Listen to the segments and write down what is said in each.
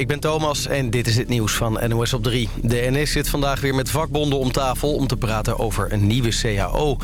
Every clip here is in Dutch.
ik ben Thomas en dit is het nieuws van NOS op 3. De NS zit vandaag weer met vakbonden om tafel om te praten over een nieuwe CAO.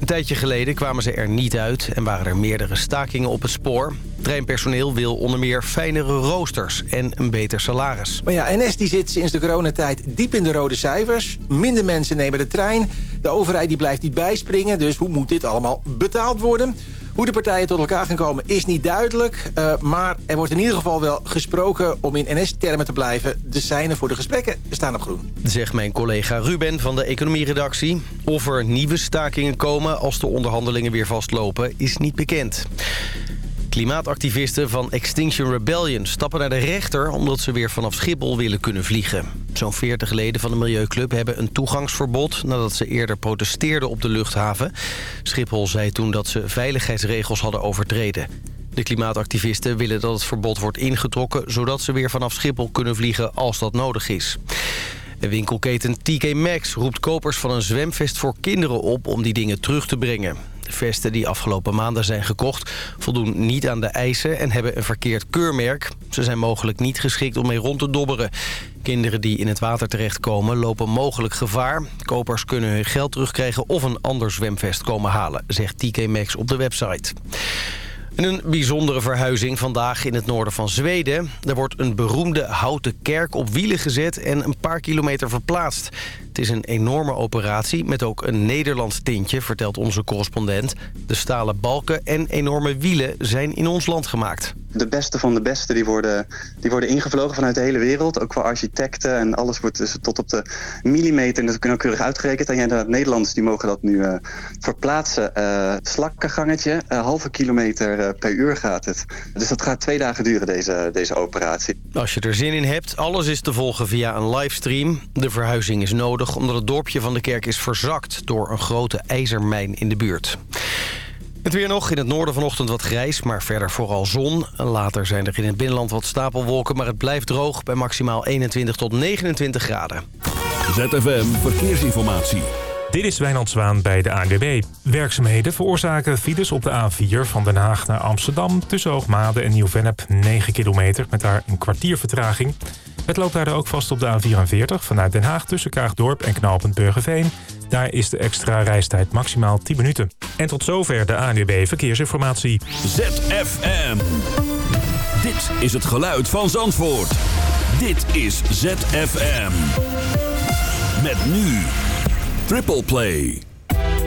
Een tijdje geleden kwamen ze er niet uit en waren er meerdere stakingen op het spoor. Treinpersoneel wil onder meer fijnere roosters en een beter salaris. Maar ja, NS die zit sinds de coronatijd diep in de rode cijfers. Minder mensen nemen de trein. De overheid die blijft niet bijspringen, dus hoe moet dit allemaal betaald worden? Hoe de partijen tot elkaar gaan komen is niet duidelijk. Uh, maar er wordt in ieder geval wel gesproken om in NS-termen te blijven. De seinen voor de gesprekken staan op groen. Zegt mijn collega Ruben van de economieredactie. Of er nieuwe stakingen komen als de onderhandelingen weer vastlopen is niet bekend. Klimaatactivisten van Extinction Rebellion stappen naar de rechter... omdat ze weer vanaf Schiphol willen kunnen vliegen. Zo'n 40 leden van de Milieuclub hebben een toegangsverbod... nadat ze eerder protesteerden op de luchthaven. Schiphol zei toen dat ze veiligheidsregels hadden overtreden. De klimaatactivisten willen dat het verbod wordt ingetrokken... zodat ze weer vanaf Schiphol kunnen vliegen als dat nodig is. De winkelketen TK Maxx roept kopers van een zwemvest voor kinderen op... om die dingen terug te brengen. Vesten die afgelopen maanden zijn gekocht voldoen niet aan de eisen en hebben een verkeerd keurmerk. Ze zijn mogelijk niet geschikt om mee rond te dobberen. Kinderen die in het water terechtkomen lopen mogelijk gevaar. Kopers kunnen hun geld terugkrijgen of een ander zwemvest komen halen, zegt TK Maxx op de website. een bijzondere verhuizing vandaag in het noorden van Zweden. Er wordt een beroemde houten kerk op wielen gezet en een paar kilometer verplaatst. Het is een enorme operatie met ook een Nederlands tintje, vertelt onze correspondent. De stalen balken en enorme wielen zijn in ons land gemaakt. De beste van de beste die worden, die worden ingevlogen vanuit de hele wereld. Ook voor architecten en alles wordt dus tot op de millimeter en dat keurig uitgerekend. En ja, de Nederlanders die mogen dat nu uh, verplaatsen. Uh, slakkengangetje, uh, halve kilometer per uur gaat het. Dus dat gaat twee dagen duren deze, deze operatie. Als je er zin in hebt, alles is te volgen via een livestream. De verhuizing is nodig omdat het dorpje van de kerk is verzakt... door een grote ijzermijn in de buurt. Het weer nog. In het noorden vanochtend wat grijs, maar verder vooral zon. Later zijn er in het binnenland wat stapelwolken, maar het blijft droog... bij maximaal 21 tot 29 graden. ZFM Verkeersinformatie. Dit is Wijnand Zwaan bij de ANWB. Werkzaamheden veroorzaken files op de A4 van Den Haag naar Amsterdam... tussen Hoogmade en Nieuw-Vennep 9 kilometer... met daar een kwartier vertraging. Het loopt daar ook vast op de A44 vanuit Den Haag... tussen Kaagdorp en Knaalpunt Burgerveen. Daar is de extra reistijd maximaal 10 minuten. En tot zover de ANWB Verkeersinformatie. ZFM. Dit is het geluid van Zandvoort. Dit is ZFM. Met nu... Triple Play.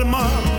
Soy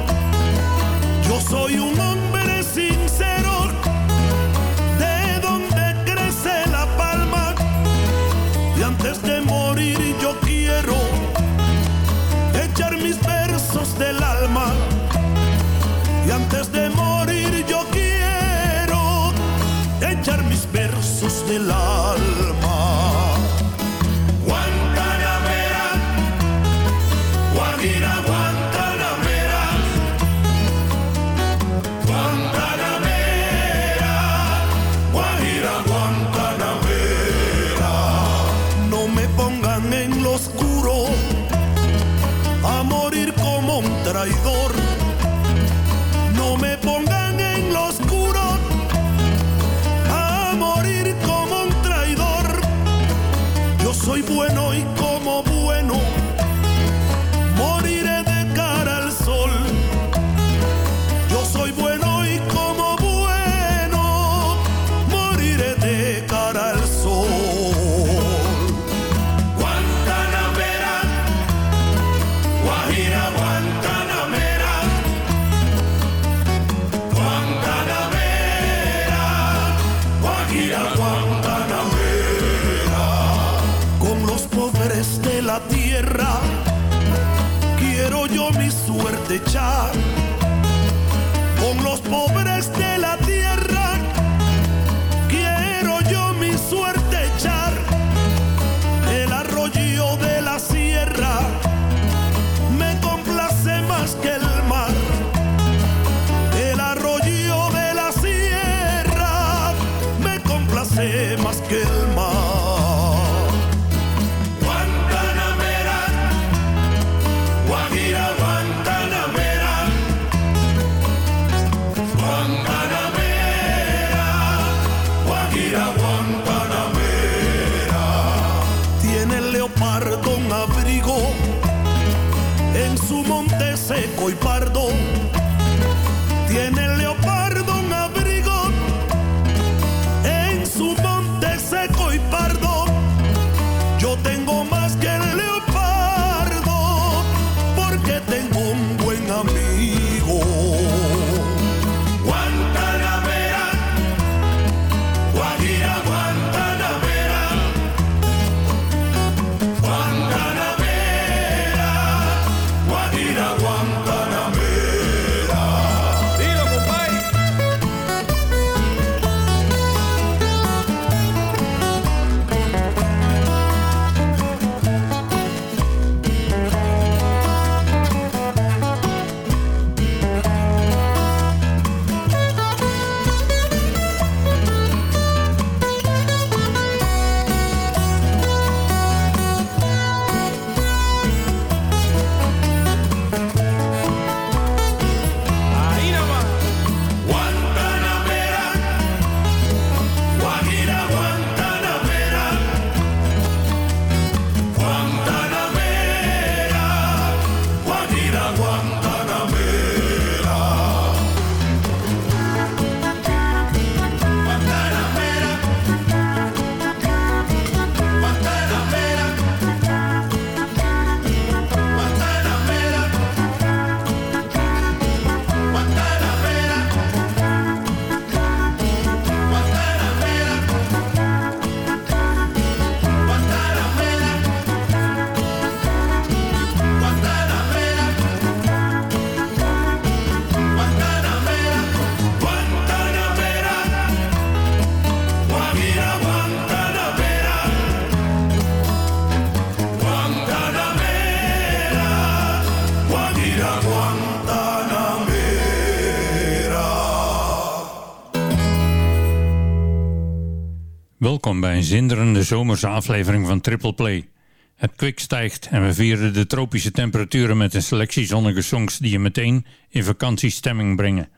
een zinderende zomerse aflevering van Triple Play. Het kwik stijgt en we vieren de tropische temperaturen met een selectie zonnige songs die je meteen in vakantiestemming brengen.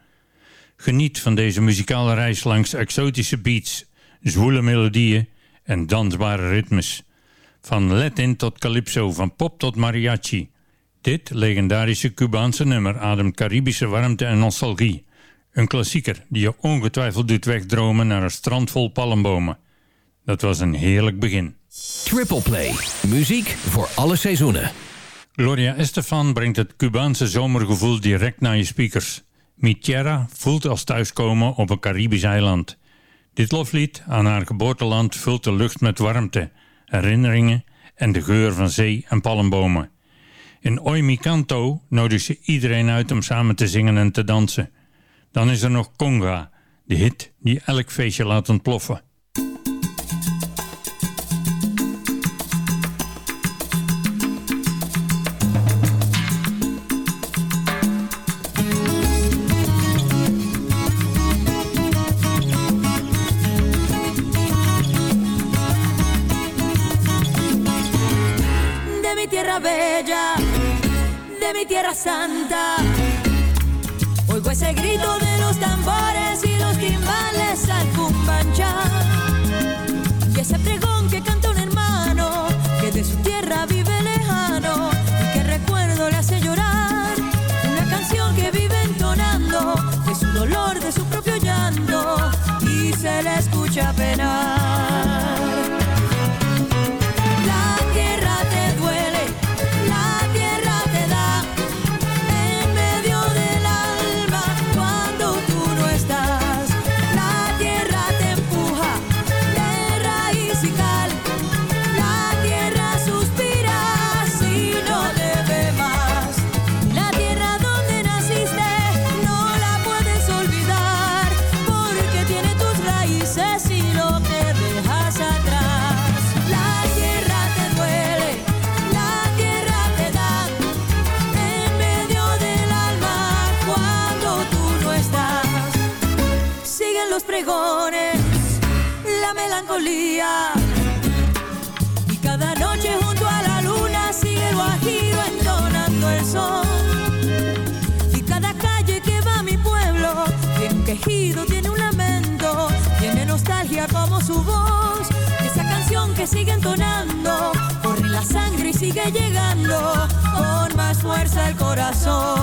Geniet van deze muzikale reis langs exotische beats, zwoele melodieën en dansbare ritmes. Van Latin tot calypso, van pop tot mariachi. Dit legendarische Cubaanse nummer ademt Caribische warmte en nostalgie. Een klassieker die je ongetwijfeld doet wegdromen naar een strand vol palmbomen. Dat was een heerlijk begin. Triple Play. Muziek voor alle seizoenen. Gloria Estefan brengt het Cubaanse zomergevoel direct naar je speakers. Mi Tierra voelt als thuiskomen op een Caribisch eiland. Dit loflied aan haar geboorteland vult de lucht met warmte, herinneringen en de geur van zee en palmbomen. In Oi Mi Canto nodigt ze iedereen uit om samen te zingen en te dansen. Dan is er nog Conga, de hit die elk feestje laat ontploffen. Tierra santa. Oigo ese grito de los tambores y los timbales al cumbancha. Y ese pregón que canta un hermano que de su tierra vive lejano y que recuerdo le hace llorar. Una canción que vive entonando de su dolor, de su propio llanto y se le escucha penar. sigue entonando, corre la sangre y sigue llegando con más fuerza el corazón.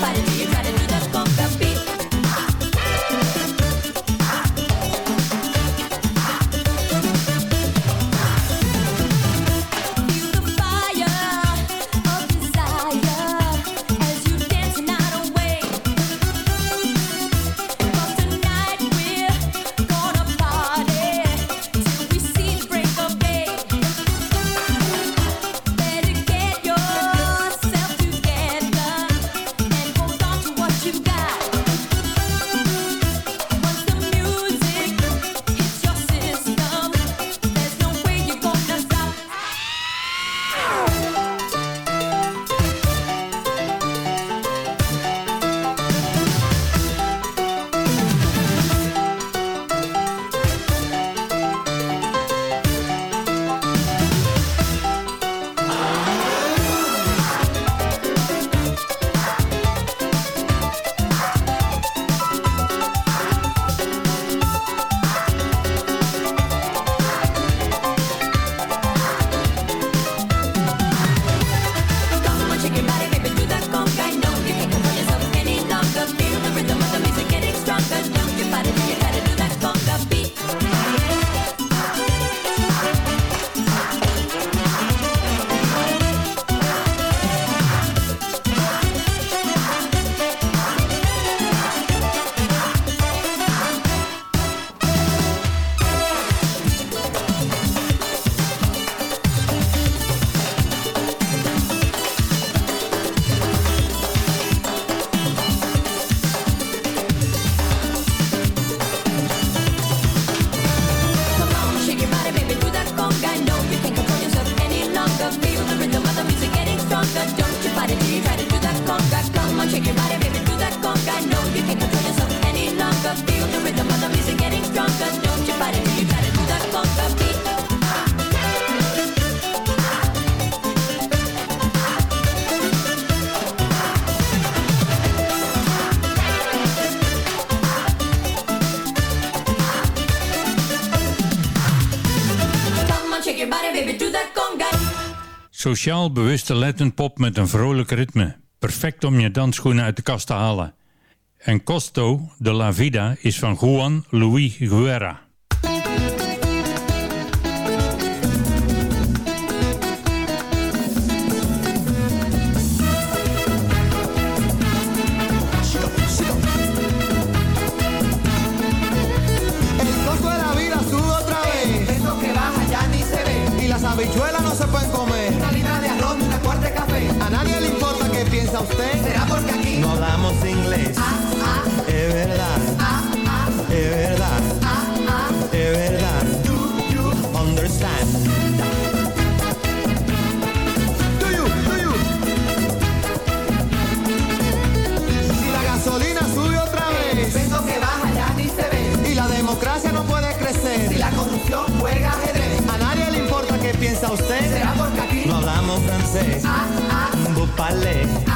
fight it till you got it Sociaal bewuste Latinpop met een vrolijk ritme. Perfect om je dansschoenen uit de kast te halen. En Costo de la Vida is van Juan Luis Guerra. balé.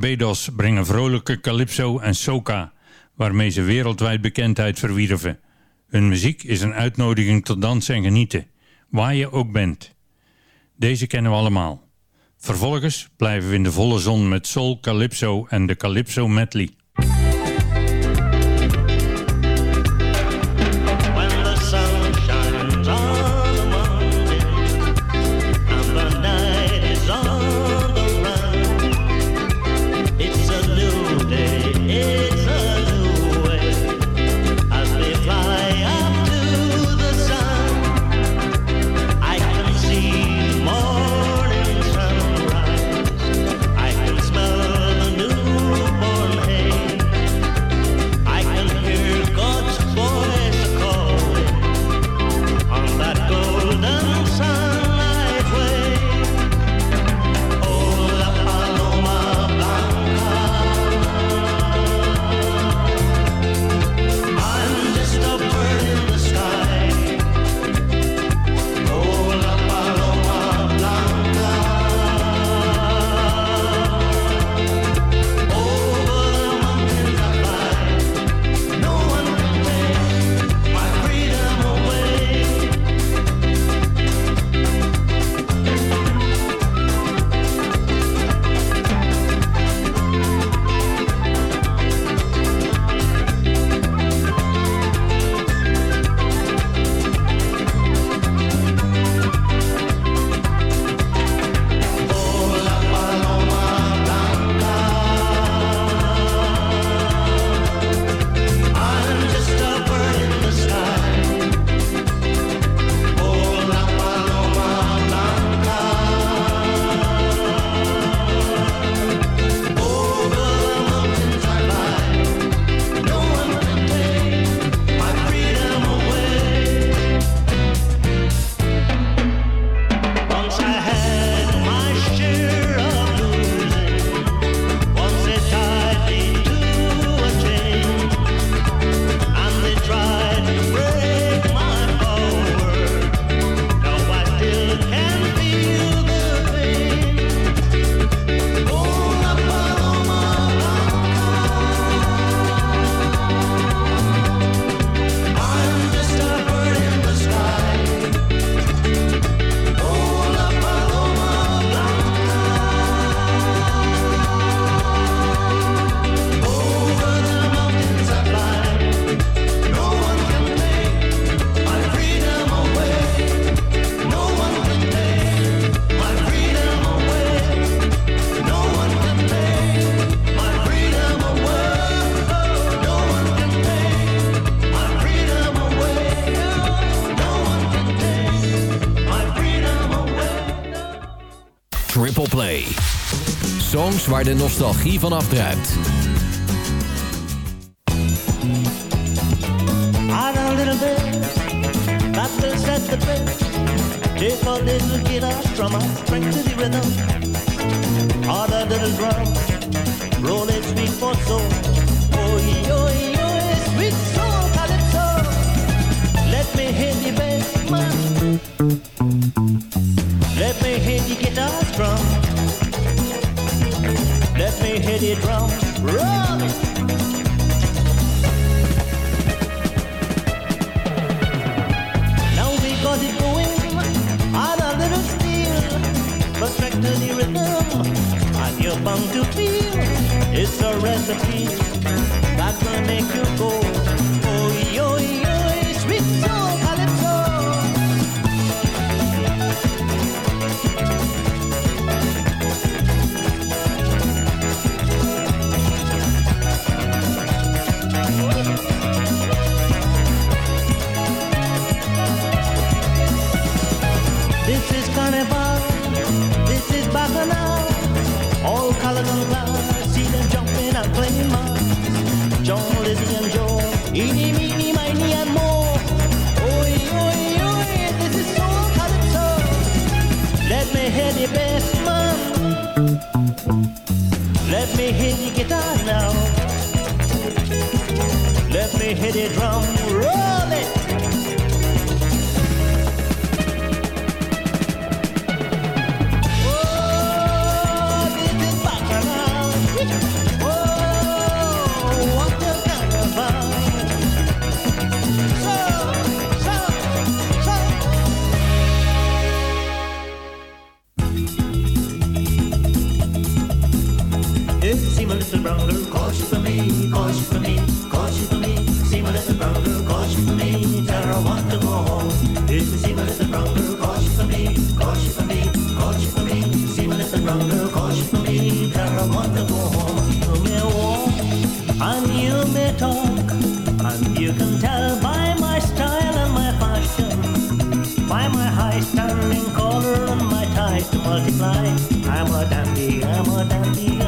Barbados brengen vrolijke calypso en soca, waarmee ze wereldwijd bekendheid verwierven. Hun muziek is een uitnodiging tot dansen en genieten, waar je ook bent. Deze kennen we allemaal. Vervolgens blijven we in de volle zon met soul, calypso en de calypso medley. Waar de nostalgie van afdruipt. A little bit, And class, see them jumping and playing mass. John, Lizzie, and Joe, eeny, meeny, miny, and more. Oi, oi, oi, this is soul calypso. Let me hear the bass man. Let me hear the guitar now. Let me hear the drum Little brown girl, for me, call for me, call for me. See my little brown girl, for me, tell I want to go home. See my little brown girl, for me, call for me, call for me. See my little brown girl, for me, tell I want to go home. You may walk and you may talk, and you can tell by my style and my fashion, by my high standing collar and my ties to multiply. I'm a dandy, I'm a dandy,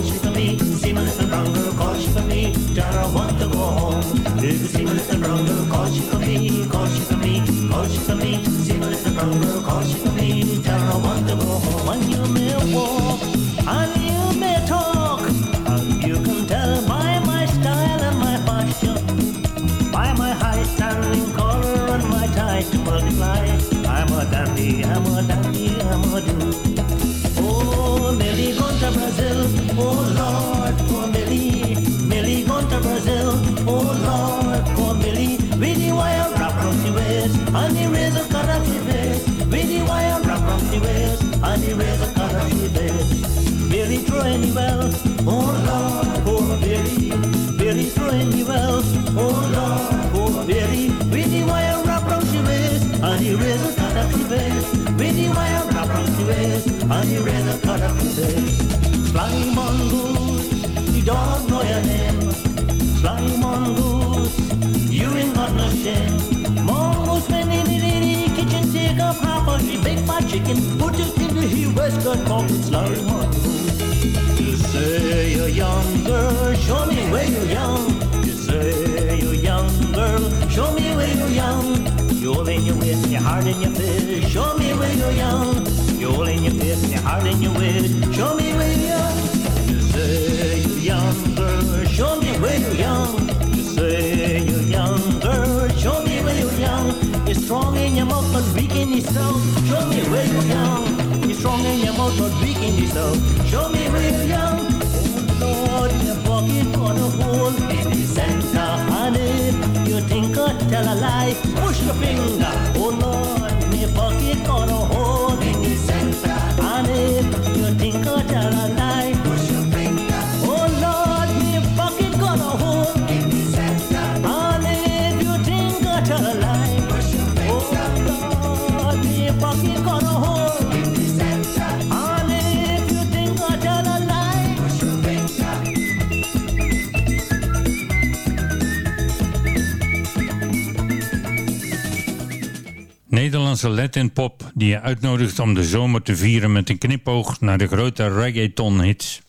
me, for me. See my little girl, call for me, her I want to go home. See my little girl, call for me, call for me, call for me. See my little girl, call for me, her I want to go home. And you may walk, and you may talk, and you can tell by my style and my fashion, by my high standing collar and my tie to multiply. I'm a dandy, I'm a dandy, I'm a do. Oh Lord, poor Millie. Millie gone to Brazil. Oh Lord, poor Millie. Wire wrap round the and face. With the wire wrap round the and cut off the throwing the well. Oh Lord, poor throwing the well. Oh Lord, poor wire wrap round the and wire wrap round the and face. Fly mongoose, the dog know your name. Fly mongoose, you ain't got no shame. Mongoose went in the kitchen, take up half of the big fat chicken, put it in the heel waistcoat pocket, fly mongoose. You say you're young girl, show me where you're young. You say you're young girl, show me where you're young. You're in your waist your heart in your fist. Show me where you're young. You're in your fist and your heart in your waist. Show me where you're. You say you're young girl, show me where you're young. You say you're young girl, show me where you're young. You're strong in your mouth but weak in yourself. Show me where you're young. You're strong in your mouth but weak in yourself. Show me where you're young. Oh Lord, your pocket got a hole in the center, honey. You think I tell a lie? Push your finger. Oh Lord, my pocket got a hole Nederlandse Latin pop die je uitnodigt om de zomer te vieren met een knipoog naar de grote reggaeton hits.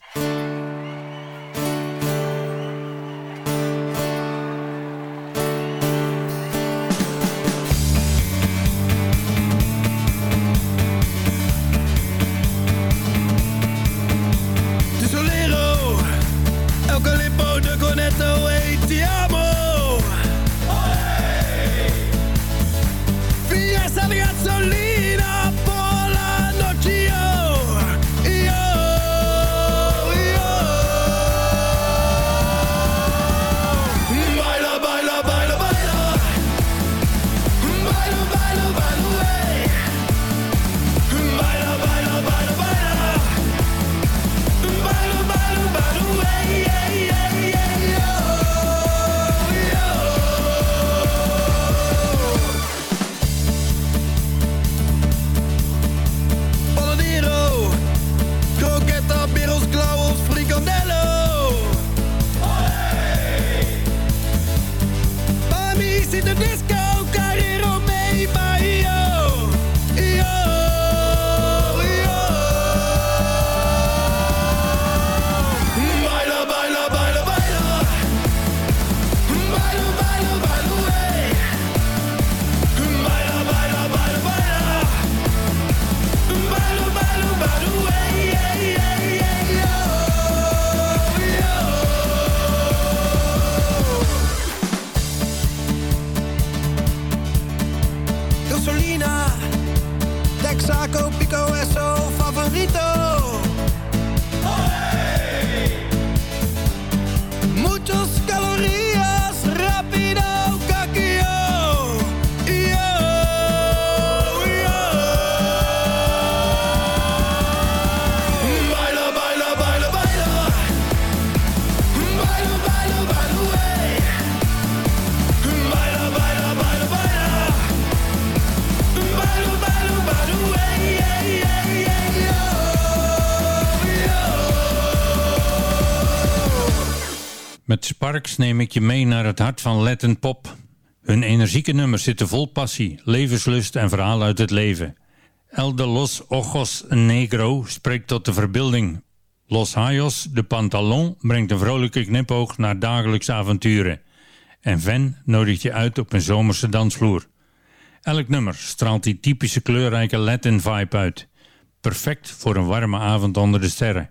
Muchos Met Sparks neem ik je mee naar het hart van Latin Pop. Hun energieke nummers zitten vol passie, levenslust en verhaal uit het leven. El de los ojos negro spreekt tot de verbeelding. Los Hayos de Pantalon brengt een vrolijke knipoog naar dagelijkse avonturen. En Ven nodigt je uit op een zomerse dansvloer. Elk nummer straalt die typische kleurrijke Latin vibe uit. Perfect voor een warme avond onder de sterren.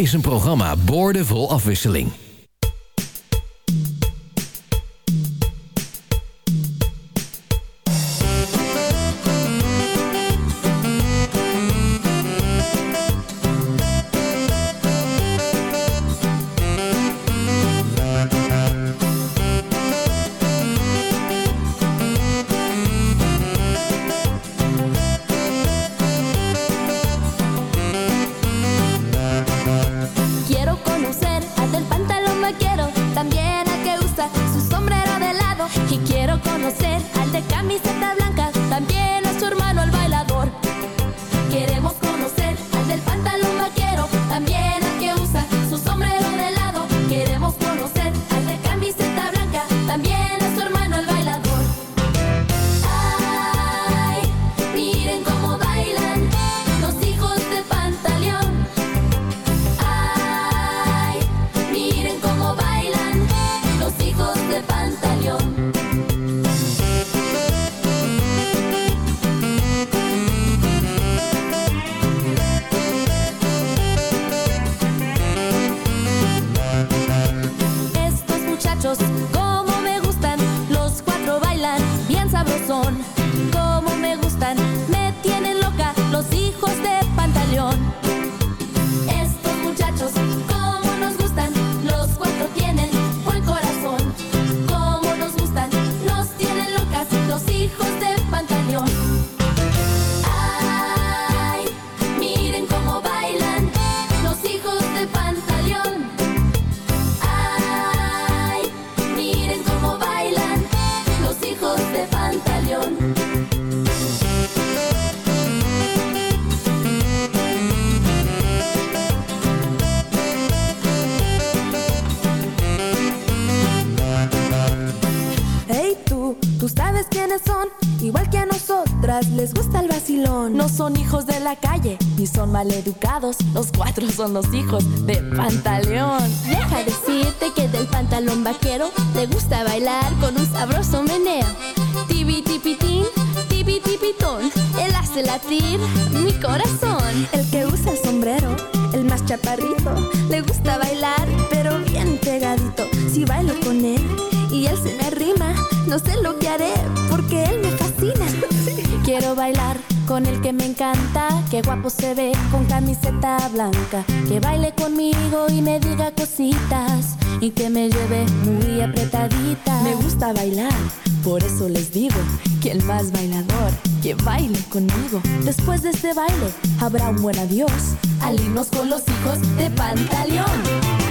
is een programma boordevol afwisseling. maleducados, los cuatro son los hijos de Pantaleón. Deja decirte que del pantalón vaquero te gusta bailar con un sabroso meneo. Tibi tipitín, tibi tipitón, él hace latir mi corazón. El que usa el sombrero, el más chaparrito, le gusta bailar, pero bien pegadito. Si bailo con él y él se me arrima, no sé lo que haré porque él me fascina. Quiero bailar con el que me encanta, qué guapo se ve blanca que baile conmigo y me diga cositas y que me lleve muy apretadita. Me gusta bailar, por eso les digo que el más bailador que baile conmigo. Después de este baile habrá un buen adiós al irnos con los hijos de Pantaleón.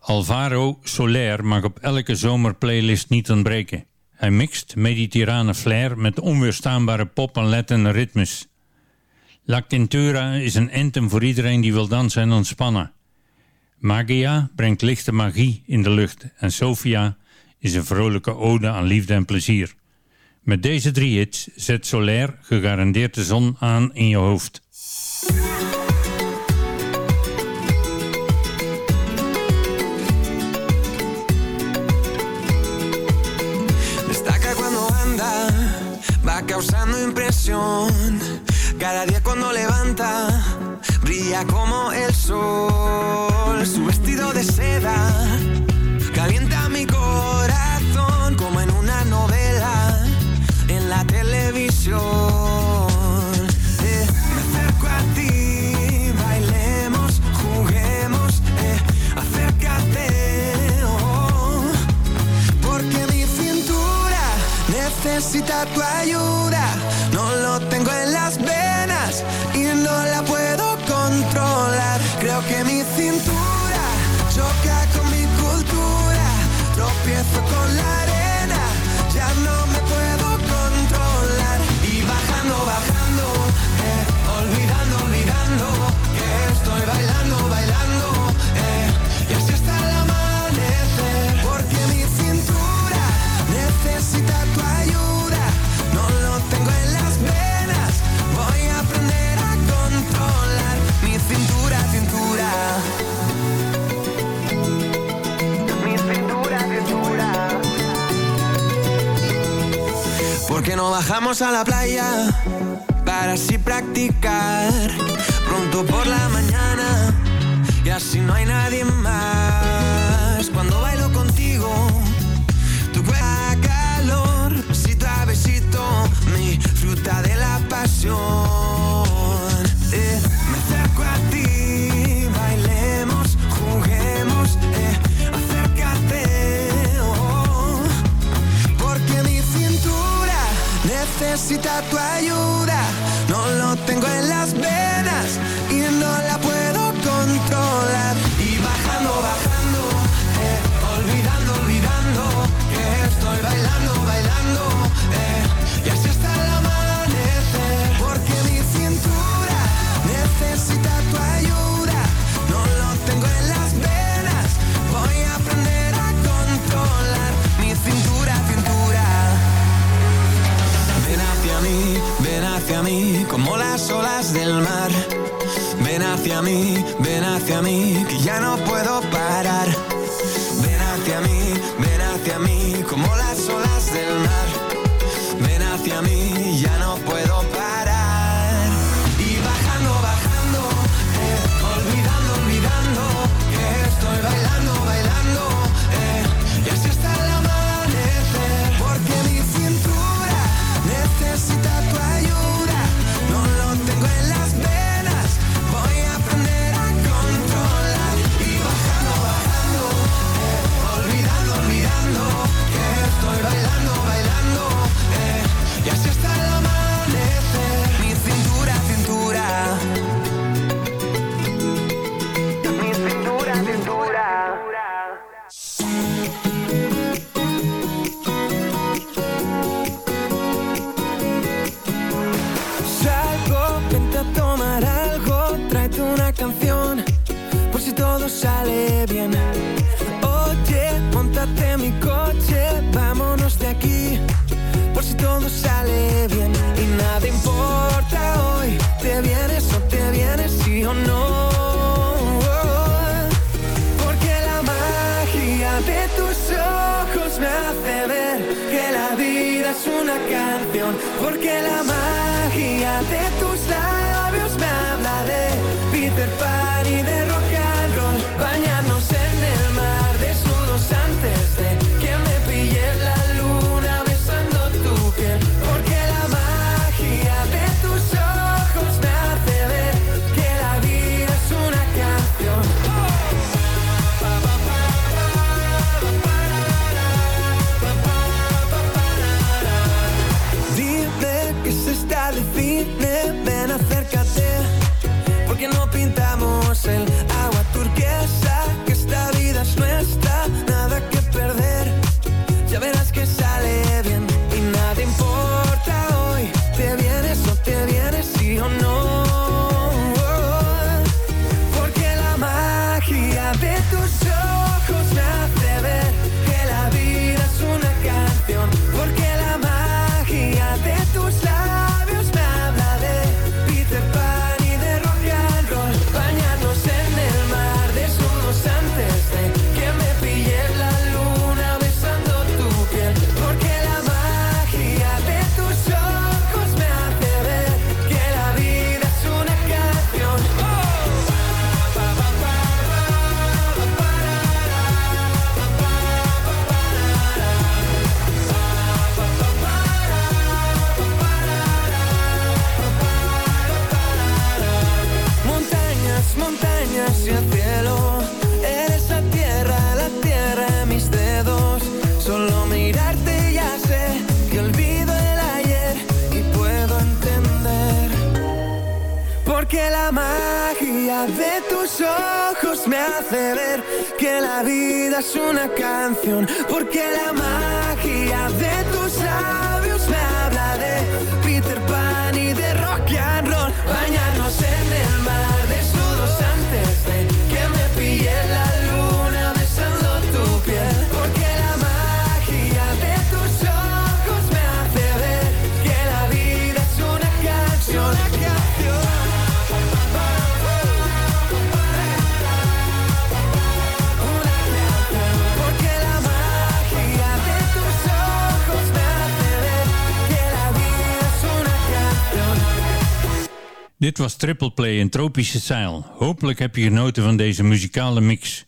Alvaro Soler mag op elke zomerplaylist niet ontbreken. Hij mixt mediterrane flair met onweerstaanbare pop en Latin ritmes. La Quintura is een anthem voor iedereen die wil dansen en ontspannen. Magia brengt lichte magie in de lucht en Sofia is een vrolijke ode aan liefde en plezier. Met deze drie hits zet Soler gegarandeerd de zon aan in je hoofd. Causando impresión. Cada día cuando levanta, brilla como el sol. Su vestido de seda calienta mi corazón como en una novela en la televisión. Necesita tu ayuda. No lo tengo en las venas y no la puedo controlar. Creo que mi cintura bajamos a la playa para así practicar pronto por la mañana y así no hay nadie más. Cuando bailo contigo, tu cuerpo calor, besito a besito, mi fruta de la pasión. Necesita tu ayuda. No lo tengo en las venas Ven hacia mí, ven hacia mí, que ya no. hace ver que la vida es una canción, porque la más Dit was Triple Play in tropische Zeil. Hopelijk heb je genoten van deze muzikale mix.